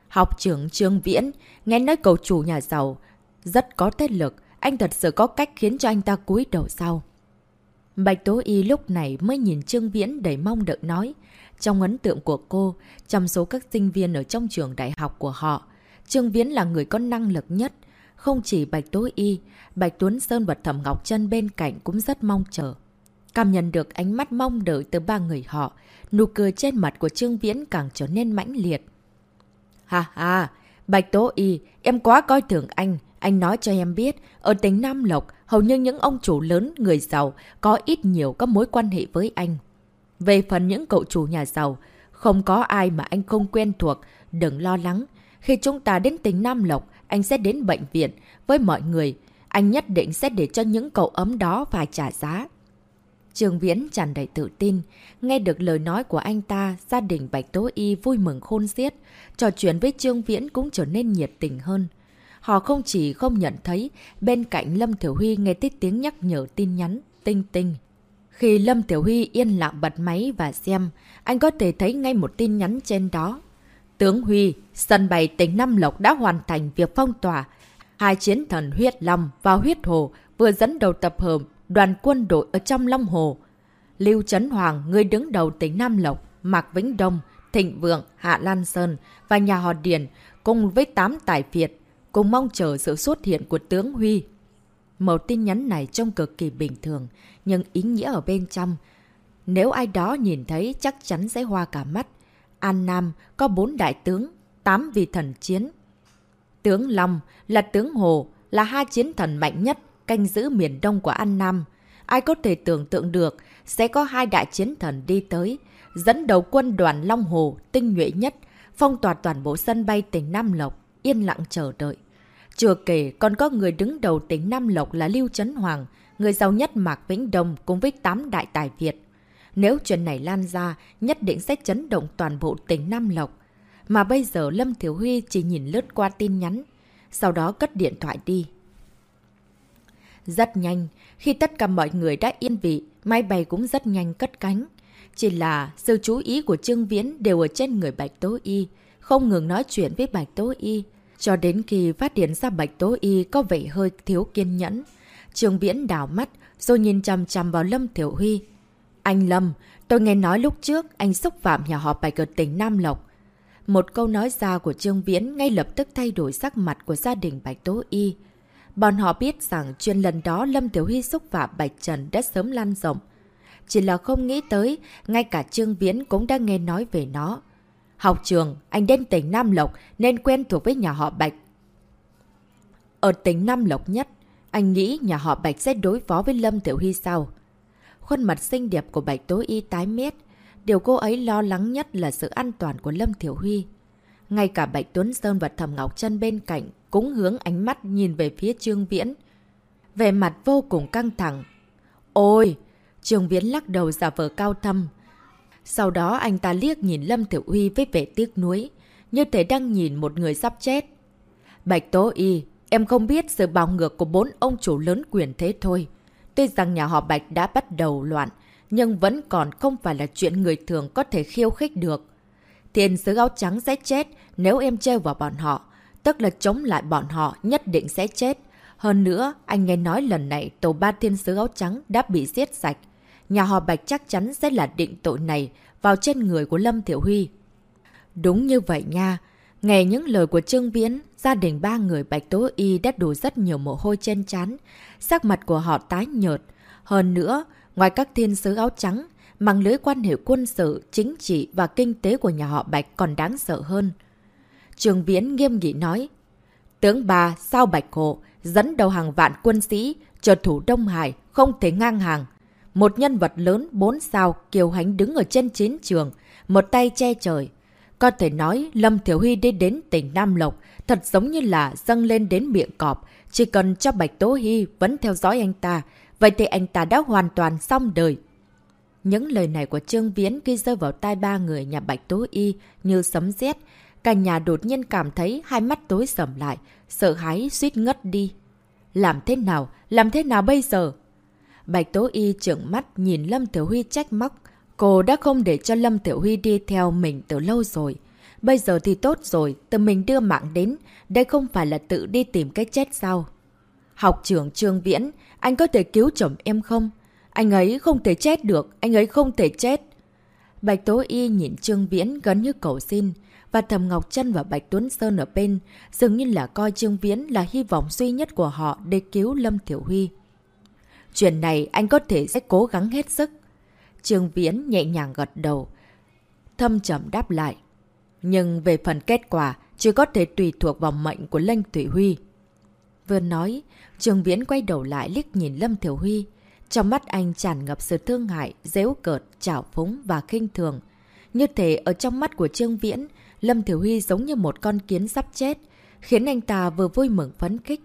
Học trưởng Trương Viễn, nghe nói cầu chủ nhà giàu, rất có thế lực, anh thật sự có cách khiến cho anh ta cúi đầu sau. Bạch Tố Y lúc này mới nhìn Trương Viễn đầy mong đợi nói, Trong ấn tượng của cô, trong số các sinh viên ở trong trường đại học của họ, Trương Viễn là người có năng lực nhất. Không chỉ Bạch Tố Y, Bạch Tuấn Sơn và Thẩm Ngọc Trân bên cạnh cũng rất mong chờ. Cảm nhận được ánh mắt mong đợi từ ba người họ, nụ cười trên mặt của Trương Viễn càng trở nên mãnh liệt. Ha ha, Bạch Tố Y, em quá coi thường anh. Anh nói cho em biết, ở tỉnh Nam Lộc, hầu như những ông chủ lớn, người giàu có ít nhiều các mối quan hệ với anh. Về phần những cậu chủ nhà giàu, không có ai mà anh không quen thuộc, đừng lo lắng. Khi chúng ta đến tỉnh Nam Lộc, anh sẽ đến bệnh viện với mọi người. Anh nhất định sẽ để cho những cậu ấm đó phải trả giá. Trường Viễn tràn đầy tự tin. Nghe được lời nói của anh ta, gia đình Bạch Tố Y vui mừng khôn xiết. Trò chuyện với Trương Viễn cũng trở nên nhiệt tình hơn. Họ không chỉ không nhận thấy, bên cạnh Lâm Thiểu Huy nghe tích tiếng nhắc nhở tin nhắn, tinh tinh. Khi Lâm Tiểu Huy yên lặng bật máy và xem, anh có thể thấy ngay một tin nhắn trên đó. Tướng Huy, sân bay tỉnh Nam Lộc đã hoàn thành việc phong tỏa. Hai chiến thần huyết Long và huyết Hồ vừa dẫn đầu tập hợp đoàn quân đội ở trong Long Hồ. Lưu Trấn Hoàng, người đứng đầu tỉnh Nam Lộc, Mạc Vĩnh Đông, Thịnh Vượng, Hạ Lan Sơn và nhà họ Điền cùng với tám tài Việt cùng mong chờ sự xuất hiện của tướng Huy. Một tin nhắn này trông cực kỳ bình thường, nhưng ý nghĩa ở bên trong. Nếu ai đó nhìn thấy chắc chắn sẽ hoa cả mắt. An Nam có bốn đại tướng, tám vị thần chiến. Tướng Long là tướng Hồ, là hai chiến thần mạnh nhất, canh giữ miền đông của An Nam. Ai có thể tưởng tượng được sẽ có hai đại chiến thần đi tới, dẫn đầu quân đoàn Long Hồ tinh nhuệ nhất, phong tỏa toàn bộ sân bay tỉnh Nam Lộc, yên lặng chờ đợi. Chưa kể còn có người đứng đầu tỉnh Nam Lộc là Lưu Trấn Hoàng, người giàu nhất Mạc Vĩnh Đông cùng với 8 đại tài Việt. Nếu chuyện này lan ra, nhất định sẽ chấn động toàn bộ tỉnh Nam Lộc. Mà bây giờ Lâm Thiếu Huy chỉ nhìn lướt qua tin nhắn, sau đó cất điện thoại đi. Rất nhanh, khi tất cả mọi người đã yên vị, máy bay cũng rất nhanh cất cánh. Chỉ là sự chú ý của Trương Viễn đều ở trên người Bạch Tố Y, không ngừng nói chuyện với Bạch Tố Y. Cho đến khi phát hiện ra Bạch Tố Y có vẻ hơi thiếu kiên nhẫn. Trương Viễn đảo mắt, rồi nhìn chằm chằm vào Lâm Thiểu Huy. Anh Lâm, tôi nghe nói lúc trước anh xúc phạm nhà họ Bạch ở tỉnh Nam Lộc. Một câu nói ra của Trương Viễn ngay lập tức thay đổi sắc mặt của gia đình Bạch Tố Y. Bọn họ biết rằng chuyện lần đó Lâm Tiểu Huy xúc phạm Bạch Trần đã sớm lan rộng. Chỉ là không nghĩ tới, ngay cả Trương Viễn cũng đã nghe nói về nó. Học trường, anh đến tỉnh Nam Lộc nên quen thuộc với nhà họ Bạch. Ở tỉnh Nam Lộc nhất, anh nghĩ nhà họ Bạch sẽ đối phó với Lâm Tiểu Huy sao? Khuôn mặt xinh đẹp của Bạch Tố Y tái mét. Điều cô ấy lo lắng nhất là sự an toàn của Lâm Tiểu Huy. Ngay cả Bạch Tuấn Sơn và Thầm Ngọc Trân bên cạnh cũng hướng ánh mắt nhìn về phía Trương Viễn. Về mặt vô cùng căng thẳng. Ôi! Trương Viễn lắc đầu giả vờ cao thâm. Sau đó anh ta liếc nhìn Lâm Tiểu Huy với vẻ tiếc nuối, như thể đang nhìn một người sắp chết. Bạch Tố Y, em không biết sự bào ngược của bốn ông chủ lớn quyền thế thôi. Tuy rằng nhà họ Bạch đã bắt đầu loạn, nhưng vẫn còn không phải là chuyện người thường có thể khiêu khích được. Thiên sứ áo trắng sẽ chết nếu em chơi vào bọn họ, tức là chống lại bọn họ nhất định sẽ chết. Hơn nữa, anh nghe nói lần này tổ ba thiên sứ áo trắng đã bị giết sạch. Nhà họ Bạch chắc chắn sẽ là định tội này vào trên người của Lâm Thiểu Huy. Đúng như vậy nha. Nghe những lời của Trương Viễn, gia đình ba người Bạch Tố Y đã đổ rất nhiều mồ hôi trên chán. Sắc mặt của họ tái nhợt. Hơn nữa, ngoài các thiên sứ áo trắng, mạng lưới quan hệ quân sự, chính trị và kinh tế của nhà họ Bạch còn đáng sợ hơn. Trường Viễn nghiêm nghị nói, Tướng bà sao Bạch Hộ dẫn đầu hàng vạn quân sĩ, trợ thủ Đông Hải không thể ngang hàng. Một nhân vật lớn bốn sao kiều hánh đứng ở trên chiến trường, một tay che trời. Có thể nói Lâm Thiểu Huy đi đến tỉnh Nam Lộc thật giống như là dâng lên đến miệng cọp. Chỉ cần cho Bạch Tố Hy vẫn theo dõi anh ta, vậy thì anh ta đã hoàn toàn xong đời. Những lời này của Trương Viễn ghi rơi vào tai ba người nhà Bạch Tố Y như sấm rét Cả nhà đột nhiên cảm thấy hai mắt tối sầm lại, sợ hãi suýt ngất đi. Làm thế nào? Làm thế nào bây giờ? Bạch Tố Y trợn mắt nhìn Lâm Tiểu Huy trách móc. Cô đã không để cho Lâm Tiểu Huy đi theo mình từ lâu rồi. Bây giờ thì tốt rồi, tự mình đưa mạng đến. Đây không phải là tự đi tìm cái chết sao? Học trưởng Trương Viễn, anh có thể cứu chồng em không? Anh ấy không thể chết được, anh ấy không thể chết. Bạch Tố Y nhìn Trương Viễn gần như cầu xin, và Thầm Ngọc Trân và Bạch Tuấn Sơn ở bên, dường như là coi Trương Viễn là hy vọng duy nhất của họ để cứu Lâm Thiểu Huy. Chuyện này anh có thể sẽ cố gắng hết sức. Trương Viễn nhẹ nhàng gật đầu. Thâm trầm đáp lại. Nhưng về phần kết quả, chỉ có thể tùy thuộc vào mệnh của Lênh Thủy Huy. Vừa nói, Trương Viễn quay đầu lại liếc nhìn Lâm Thiểu Huy. Trong mắt anh tràn ngập sự thương hại, dễu cợt, trảo phúng và khinh thường. Như thế ở trong mắt của Trương Viễn, Lâm Thiểu Huy giống như một con kiến sắp chết, khiến anh ta vừa vui mừng phấn khích.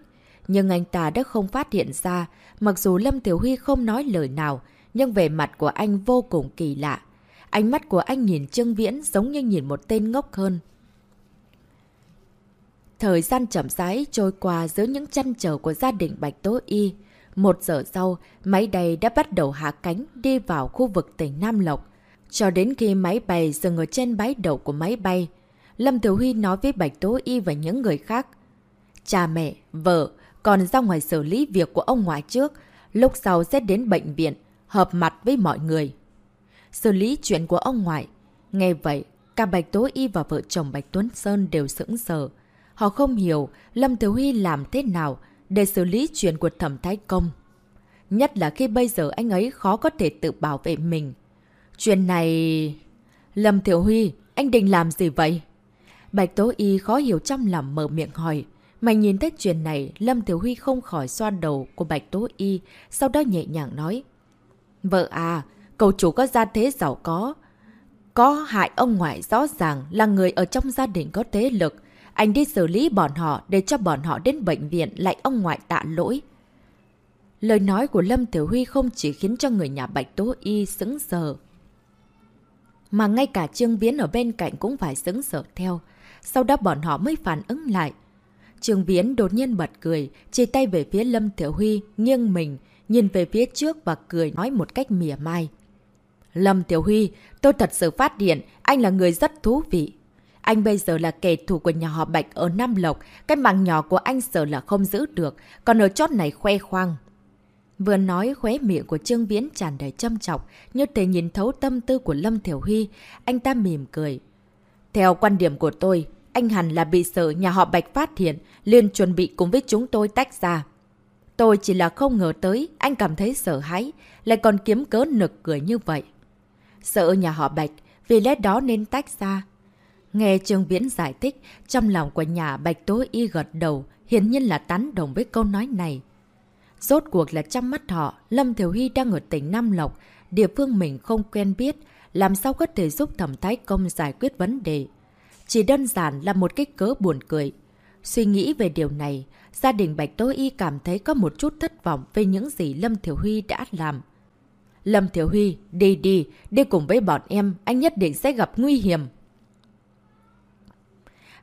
Nhưng anh ta đã không phát hiện ra, mặc dù Lâm Thiểu Huy không nói lời nào, nhưng về mặt của anh vô cùng kỳ lạ. Ánh mắt của anh nhìn Trương Viễn giống như nhìn một tên ngốc hơn. Thời gian chậm rãi trôi qua giữa những chăn trở của gia đình Bạch Tố Y. Một giờ sau, máy đầy đã bắt đầu hạ cánh đi vào khu vực tỉnh Nam Lộc. Cho đến khi máy bay dừng ở trên bãi đậu của máy bay, Lâm Tiểu Huy nói với Bạch Tố Y và những người khác. Cha mẹ, vợ, còn ra ngoài xử lý việc của ông ngoại trước, lúc sau sẽ đến bệnh viện, hợp mặt với mọi người. Xử lý chuyện của ông ngoại. Nghe vậy, cả Bạch Tố Y và vợ chồng Bạch Tuấn Sơn đều sững sờ. Họ không hiểu Lâm thiếu Huy làm thế nào để xử lý chuyện của thẩm thái công. Nhất là khi bây giờ anh ấy khó có thể tự bảo vệ mình. Chuyện này... Lâm Thiểu Huy, anh định làm gì vậy? Bạch Tố Y khó hiểu trong lòng mở miệng hỏi. Mà nhìn thấy chuyện này, Lâm Thiểu Huy không khỏi xoa đầu của Bạch Tố Y, sau đó nhẹ nhàng nói. Vợ à, cậu chủ có gia thế giàu có. Có hại ông ngoại rõ ràng là người ở trong gia đình có thế lực. Anh đi xử lý bọn họ để cho bọn họ đến bệnh viện lại ông ngoại tạ lỗi. Lời nói của Lâm Tiểu Huy không chỉ khiến cho người nhà Bạch Tố Y sững sờ. Mà ngay cả Trương Viễn ở bên cạnh cũng phải sững sờ theo sau đó bọn họ mới phản ứng lại. trương Viễn đột nhiên bật cười, chỉ tay về phía Lâm Tiểu Huy, nghiêng mình, nhìn về phía trước và cười nói một cách mỉa mai. Lâm Tiểu Huy, tôi thật sự phát hiện, anh là người rất thú vị. Anh bây giờ là kẻ thù của nhà họ Bạch ở Nam Lộc, cái mạng nhỏ của anh sợ là không giữ được, còn ở chót này khoe khoang. Vừa nói khóe miệng của Trương Viễn tràn đầy châm trọng, như thể nhìn thấu tâm tư của Lâm Thiểu Huy, anh ta mỉm cười, theo quan điểm của tôi, anh hẳn là bị sợ nhà họ Bạch phát hiện, liền chuẩn bị cùng với chúng tôi tách ra. Tôi chỉ là không ngờ tới, anh cảm thấy sợ hãi, lại còn kiếm cớ nực cười như vậy. Sợ nhà họ Bạch, vì lẽ đó nên tách ra. Nghe Trương Viễn giải thích, trong lòng của nhà Bạch Tố Y gật đầu, hiển nhiên là tán đồng với câu nói này. Rốt cuộc là trong mắt họ, Lâm Thiểu Huy đang ở tỉnh Nam Lộc, địa phương mình không quen biết, làm sao có thể giúp thẩm thái công giải quyết vấn đề. Chỉ đơn giản là một cái cớ buồn cười. Suy nghĩ về điều này, gia đình Bạch Tố Y cảm thấy có một chút thất vọng về những gì Lâm Thiểu Huy đã làm. Lâm Thiếu Huy, đi đi, đi cùng với bọn em, anh nhất định sẽ gặp nguy hiểm.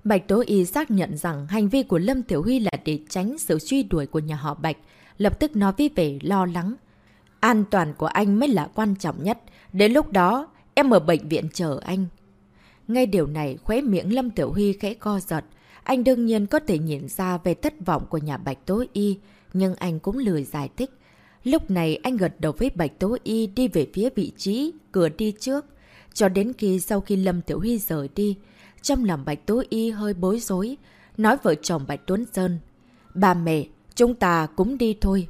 Bạch Tố Y xác nhận rằng hành vi của Lâm Thiểu Huy là để tránh sự truy đuổi của nhà họ Bạch, lập tức nói với vẻ lo lắng. An toàn của anh mới là quan trọng nhất. Đến lúc đó, Em ở bệnh viện chờ anh. Ngay điều này, khóe miệng Lâm Tiểu Huy khẽ co giật. Anh đương nhiên có thể nhìn ra về thất vọng của nhà Bạch Tố Y, nhưng anh cũng lười giải thích. Lúc này anh gật đầu với Bạch Tố Y đi về phía vị trí, cửa đi trước. Cho đến khi sau khi Lâm Tiểu Huy rời đi, trong lòng Bạch Tố Y hơi bối rối, nói vợ chồng Bạch Tuấn Sơn. Bà mẹ, chúng ta cũng đi thôi.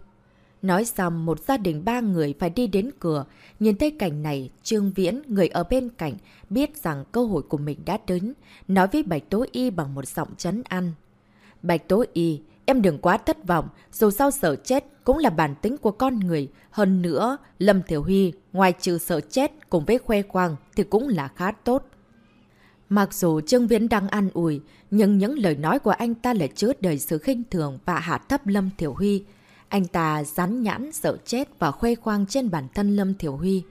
Nói xong một gia đình ba người phải đi đến cửa. Nhìn thấy cảnh này, Trương Viễn, người ở bên cạnh, biết rằng cơ hội của mình đã đến. Nói với Bạch Tố Y bằng một giọng chấn ăn. Bạch Tố Y, em đừng quá thất vọng. Dù sao sợ chết cũng là bản tính của con người. Hơn nữa, Lâm Thiểu Huy, ngoài trừ sợ chết cùng với khoe khoang thì cũng là khá tốt. Mặc dù Trương Viễn đang ăn ủi, nhưng những lời nói của anh ta lại chứa đầy sự khinh thường và hạ thấp Lâm Thiểu Huy. Anh ta rắn nhãn, sợ chết và khoe khoang trên bản thân Lâm Thiểu Huy.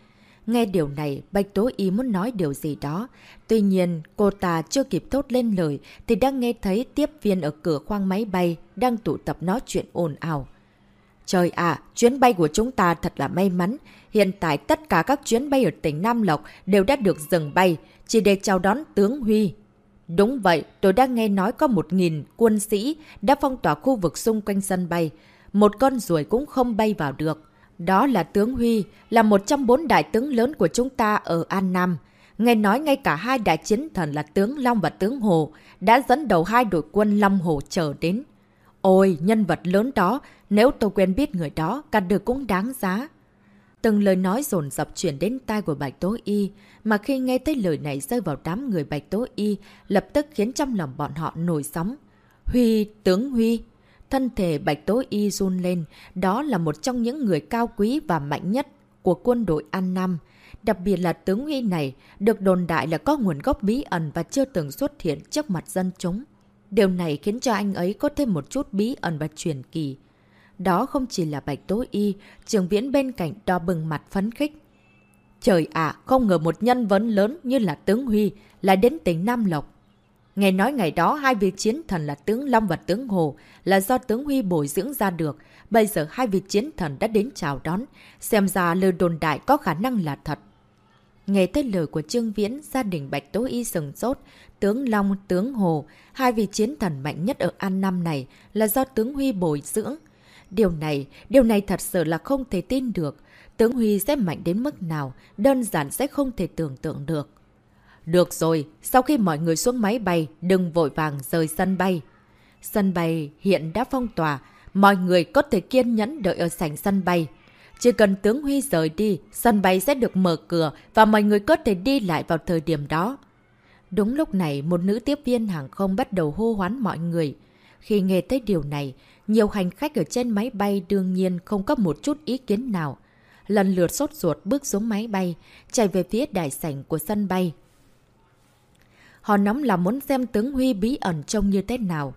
Nghe điều này, Bạch Tố Y muốn nói điều gì đó. Tuy nhiên, cô ta chưa kịp thốt lên lời thì đang nghe thấy tiếp viên ở cửa khoang máy bay đang tụ tập nói chuyện ồn ào. Trời ạ, chuyến bay của chúng ta thật là may mắn. Hiện tại tất cả các chuyến bay ở tỉnh Nam Lộc đều đã được dừng bay, chỉ để chào đón tướng Huy. Đúng vậy, tôi đang nghe nói có một nghìn quân sĩ đã phong tỏa khu vực xung quanh sân bay một con ruồi cũng không bay vào được. Đó là tướng Huy, là một trong bốn đại tướng lớn của chúng ta ở An Nam. Nghe nói ngay cả hai đại chiến thần là tướng Long và tướng Hồ đã dẫn đầu hai đội quân Long Hồ trở đến. Ôi, nhân vật lớn đó, nếu tôi quen biết người đó, cả đời cũng đáng giá. Từng lời nói dồn dập chuyển đến tai của Bạch Tố Y, mà khi nghe thấy lời này rơi vào đám người Bạch Tố Y, lập tức khiến trong lòng bọn họ nổi sóng. Huy, tướng Huy. Thân thể Bạch Tố Y run lên, đó là một trong những người cao quý và mạnh nhất của quân đội An Nam. Đặc biệt là tướng Huy này được đồn đại là có nguồn gốc bí ẩn và chưa từng xuất hiện trước mặt dân chúng. Điều này khiến cho anh ấy có thêm một chút bí ẩn và truyền kỳ. Đó không chỉ là Bạch Tố Y, trường viễn bên cạnh đo bừng mặt phấn khích. Trời ạ, không ngờ một nhân vấn lớn như là tướng Huy lại đến tỉnh Nam Lộc. Nghe nói ngày đó hai vị chiến thần là tướng Long và tướng Hồ là do tướng Huy bồi dưỡng ra được. Bây giờ hai vị chiến thần đã đến chào đón. Xem ra lời đồn đại có khả năng là thật. Nghe tới lời của Trương Viễn, gia đình Bạch Tố Y sừng sốt. Tướng Long, tướng Hồ, hai vị chiến thần mạnh nhất ở An Nam này là do tướng Huy bồi dưỡng. Điều này, điều này thật sự là không thể tin được. Tướng Huy sẽ mạnh đến mức nào, đơn giản sẽ không thể tưởng tượng được. Được rồi, sau khi mọi người xuống máy bay, đừng vội vàng rời sân bay. Sân bay hiện đã phong tỏa, mọi người có thể kiên nhẫn đợi ở sảnh sân bay. Chỉ cần tướng Huy rời đi, sân bay sẽ được mở cửa và mọi người có thể đi lại vào thời điểm đó. Đúng lúc này, một nữ tiếp viên hàng không bắt đầu hô hoán mọi người. Khi nghe tới điều này, nhiều hành khách ở trên máy bay đương nhiên không có một chút ý kiến nào. Lần lượt sốt ruột bước xuống máy bay, chạy về phía đại sảnh của sân bay. Họ nóng là muốn xem tướng Huy bí ẩn trông như thế nào.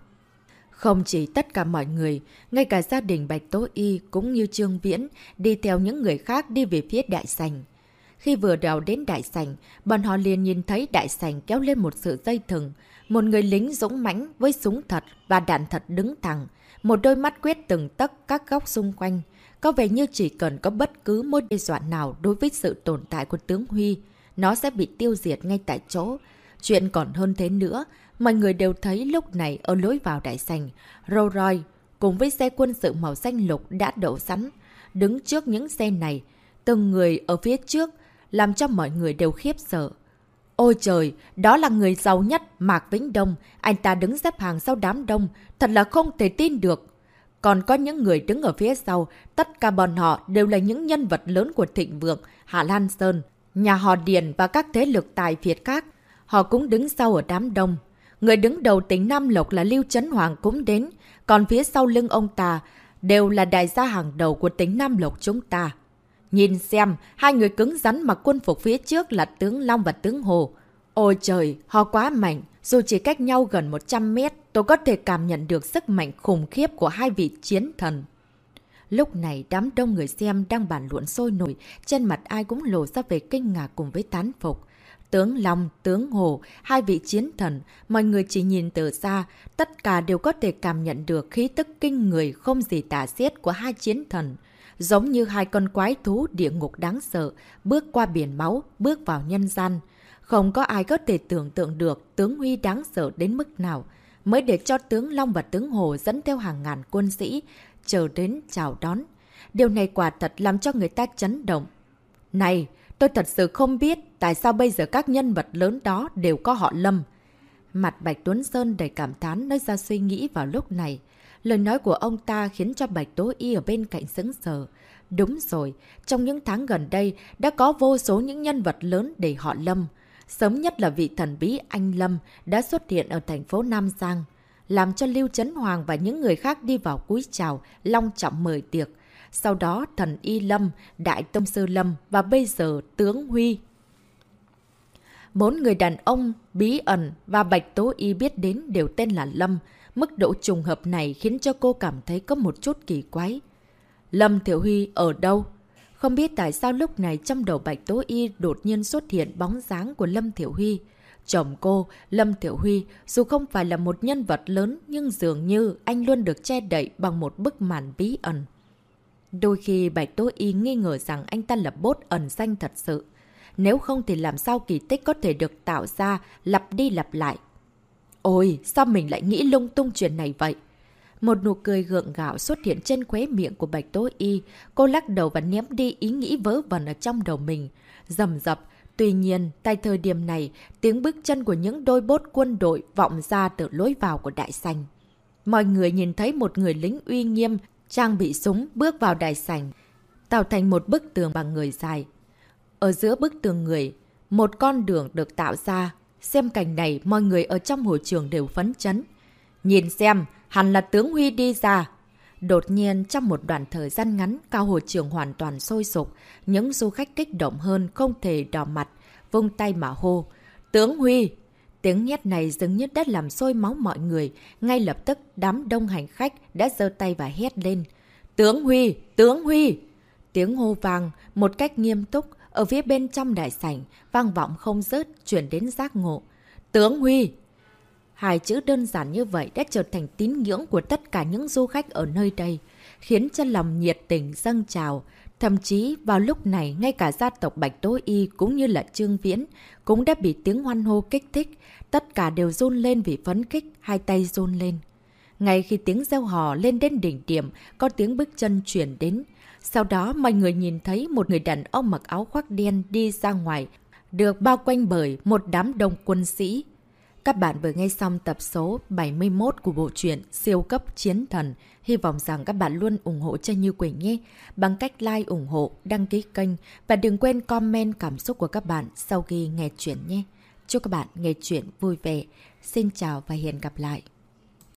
Không chỉ tất cả mọi người, ngay cả gia đình Bạch Tố Y cũng như Trương Viễn đi theo những người khác đi về phía đại sành. Khi vừa đèo đến đại sành, bọn họ liền nhìn thấy đại sành kéo lên một sự dây thừng. Một người lính dũng mãnh với súng thật và đạn thật đứng thẳng. Một đôi mắt quyết từng tấc các góc xung quanh. Có vẻ như chỉ cần có bất cứ mối đe dọa nào đối với sự tồn tại của tướng Huy, nó sẽ bị tiêu diệt ngay tại chỗ. Chuyện còn hơn thế nữa, mọi người đều thấy lúc này ở lối vào đại sành, Rolls Royce cùng với xe quân sự màu xanh lục đã đậu sẵn. Đứng trước những xe này, từng người ở phía trước làm cho mọi người đều khiếp sợ. Ôi trời, đó là người giàu nhất, Mạc Vĩnh Đông. Anh ta đứng xếp hàng sau đám đông, thật là không thể tin được. Còn có những người đứng ở phía sau, tất cả bọn họ đều là những nhân vật lớn của thịnh vượng, Hạ Lan Sơn, nhà họ Điền và các thế lực tài Việt khác. Họ cũng đứng sau ở đám đông. Người đứng đầu tỉnh Nam Lộc là Lưu Trấn Hoàng cũng đến, còn phía sau lưng ông ta đều là đại gia hàng đầu của tỉnh Nam Lộc chúng ta. Nhìn xem, hai người cứng rắn mặc quân phục phía trước là tướng Long và tướng Hồ. Ôi trời, họ quá mạnh. Dù chỉ cách nhau gần 100 mét, tôi có thể cảm nhận được sức mạnh khủng khiếp của hai vị chiến thần. Lúc này đám đông người xem đang bàn luận sôi nổi, trên mặt ai cũng lộ ra về kinh ngạc cùng với tán phục. Tướng Long, tướng Hồ, hai vị chiến thần, mọi người chỉ nhìn từ xa, tất cả đều có thể cảm nhận được khí tức kinh người không gì tả xiết của hai chiến thần. Giống như hai con quái thú địa ngục đáng sợ, bước qua biển máu, bước vào nhân gian. Không có ai có thể tưởng tượng được tướng Huy đáng sợ đến mức nào, mới để cho tướng Long và tướng Hồ dẫn theo hàng ngàn quân sĩ, chờ đến chào đón. Điều này quả thật làm cho người ta chấn động. Này, tôi thật sự không biết tại sao bây giờ các nhân vật lớn đó đều có họ Lâm. Mặt Bạch Tuấn Sơn đầy cảm thán nói ra suy nghĩ vào lúc này. Lời nói của ông ta khiến cho Bạch Tố Y ở bên cạnh sững sờ. Đúng rồi, trong những tháng gần đây đã có vô số những nhân vật lớn để họ Lâm. Sớm nhất là vị thần bí Anh Lâm đã xuất hiện ở thành phố Nam Giang, làm cho Lưu Trấn Hoàng và những người khác đi vào cúi chào, long trọng mời tiệc. Sau đó thần Y Lâm, Đại Tông Sư Lâm và bây giờ tướng Huy. Bốn người đàn ông bí ẩn và Bạch Tố Y biết đến đều tên là Lâm. Mức độ trùng hợp này khiến cho cô cảm thấy có một chút kỳ quái. Lâm Thiểu Huy ở đâu? Không biết tại sao lúc này trong đầu Bạch Tố Y đột nhiên xuất hiện bóng dáng của Lâm Thiểu Huy. Chồng cô, Lâm Thiểu Huy, dù không phải là một nhân vật lớn nhưng dường như anh luôn được che đậy bằng một bức màn bí ẩn. Đôi khi Bạch Tố Y nghi ngờ rằng anh ta là bốt ẩn danh thật sự. Nếu không thì làm sao kỳ tích có thể được tạo ra, lặp đi lặp lại. Ôi, sao mình lại nghĩ lung tung chuyện này vậy? Một nụ cười gượng gạo xuất hiện trên khuế miệng của Bạch Tố Y. Cô lắc đầu và ném đi ý nghĩ vớ vẩn ở trong đầu mình. Dầm dập, Tuy nhiên, tại thời điểm này, tiếng bước chân của những đôi bốt quân đội vọng ra từ lối vào của đại sành. Mọi người nhìn thấy một người lính uy nghiêm, trang bị súng bước vào đại sảnh tạo thành một bức tường bằng người dài. Ở giữa bức tường người, một con đường được tạo ra. Xem cảnh này, mọi người ở trong hội trường đều phấn chấn. Nhìn xem, hẳn là tướng Huy đi ra. Đột nhiên, trong một đoạn thời gian ngắn, cao hội trường hoàn toàn sôi sục. Những du khách kích động hơn không thể đỏ mặt, vung tay mà hô. Tướng Huy! Tiếng nhét này dường như đã làm sôi máu mọi người. Ngay lập tức, đám đông hành khách đã giơ tay và hét lên. Tướng Huy! Tướng Huy! Tiếng hô vang, một cách nghiêm túc, ở phía bên trong đại sảnh, vang vọng không rớt, chuyển đến giác ngộ. Tướng Huy! Hai chữ đơn giản như vậy đã trở thành tín ngưỡng của tất cả những du khách ở nơi đây, khiến cho lòng nhiệt tình dâng trào. Thậm chí vào lúc này, ngay cả gia tộc Bạch Tố Y cũng như là Trương Viễn cũng đã bị tiếng hoan hô kích thích. Tất cả đều run lên vì phấn khích, hai tay run lên. Ngay khi tiếng reo hò lên đến đỉnh điểm, có tiếng bước chân chuyển đến. Sau đó mọi người nhìn thấy một người đàn ông mặc áo khoác đen đi ra ngoài, được bao quanh bởi một đám đông quân sĩ. Các bạn vừa nghe xong tập số 71 của bộ truyện Siêu cấp chiến thần. Hy vọng rằng các bạn luôn ủng hộ cho Như Quỳnh nhé. Bằng cách like, ủng hộ, đăng ký kênh và đừng quên comment cảm xúc của các bạn sau khi nghe chuyện nhé. Chúc các bạn nghe chuyện vui vẻ. Xin chào và hẹn gặp lại.